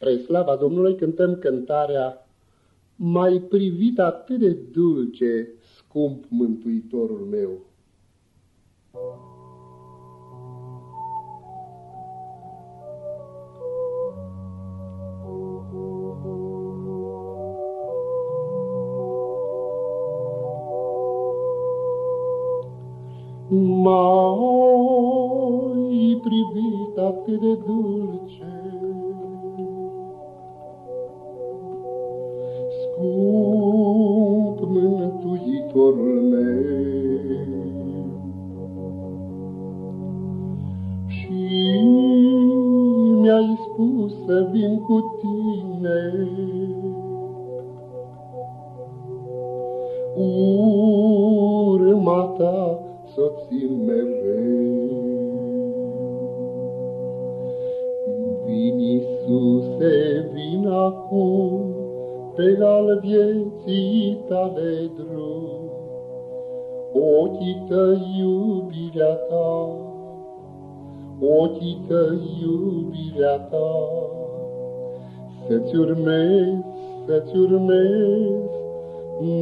Spre slava Domnului cântăm cântarea Mai privit atât de dulce, scump Mântuitorul meu. Mai privit atât de dulce, să vin cu tine, urma ta să țin mereu. Vin, Iisuse, vin acum, pe al vieții tale drum, ochii tăi iubirea ta, ochii tăi iubirea ta, să-ți urmez, să-ți urmez,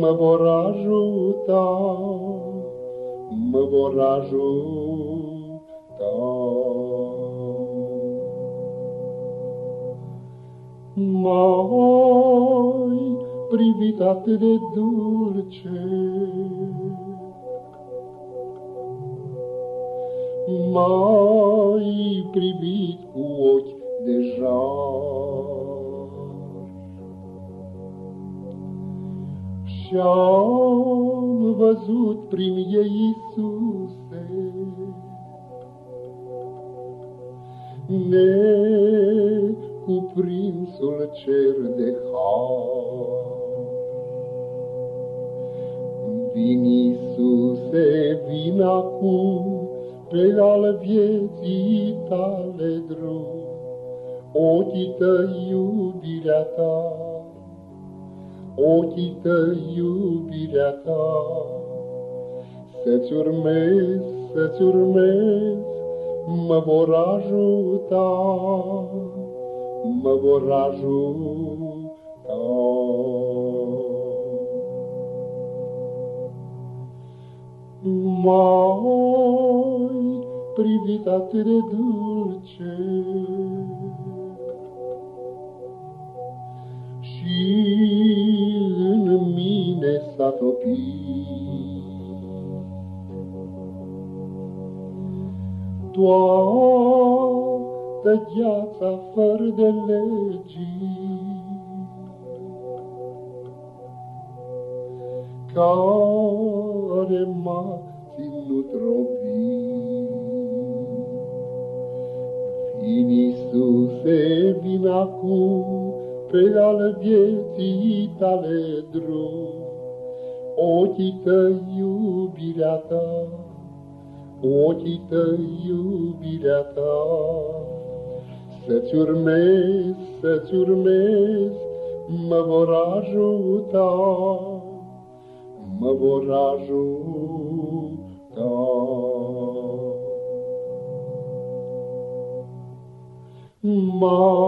mă vor ajuta, mă vor ajuta. mai privit atât de dulce. Mai privit cu ochi Și-am văzut prin ei Iisuse, ne cuprinsul cer de har. Vin, Iisuse, vin acum pe al vieții tale drum, ochii tăi iubirea ta, ochii tăi iubirea ta, să-ți urmez, să-ți urmez, mă vor ajuta mă vor ajuta. Mai privit atât de dulce și în mine s-a topit. Doar tăgheața fără de legii. Care m-a ținut robit. Vin Iisuse, vin acum pe al vieții tale drum, ochii tăi iubirea ta, ochii tăi iubirea ta. Să-ți urmez, să-ți urmez, mă vor ajuta, mă vor ajuta. Mai privit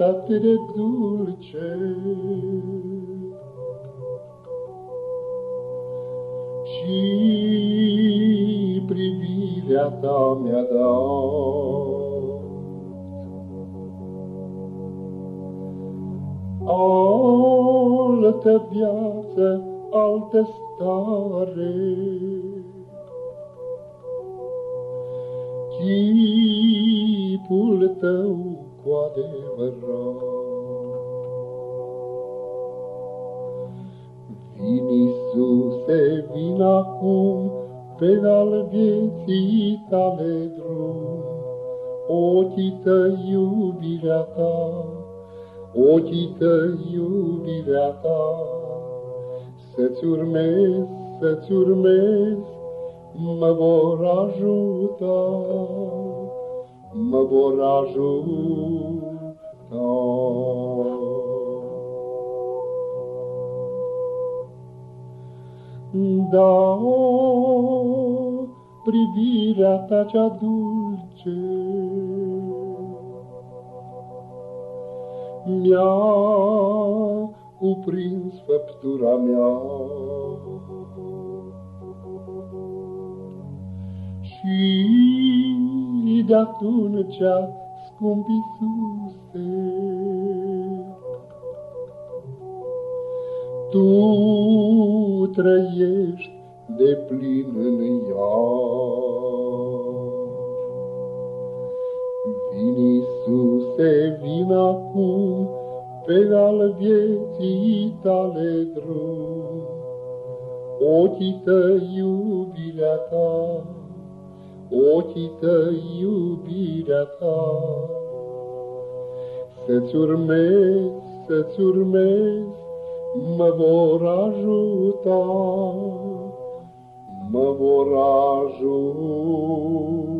atât de dulce, și privirea ta mi-a dat. Altă viață, altă stare, chipul tău cu adevărat. Vin, Iisuse, vin acum, pe al vieții tale drum, ochii tăi iubirea ta, ochii tăi iubirea ta, să-ți urmez, să-ți urmez, mă vor ajuta, mă vor ajuta. Da, privirea ta cea dulce, mi-a cuprins făptura mea. Și de atunci, scump Iisuse, Tu trăiești de plin în ea. Vin, Iisuse, vin acum pe al vieții tale drum. Ochii tăi, iubirea ta, ochii tăi, iubirea ta. Să-ți urmezi, să-ți urmezi, mă vor ajuta, mă vor ajuta.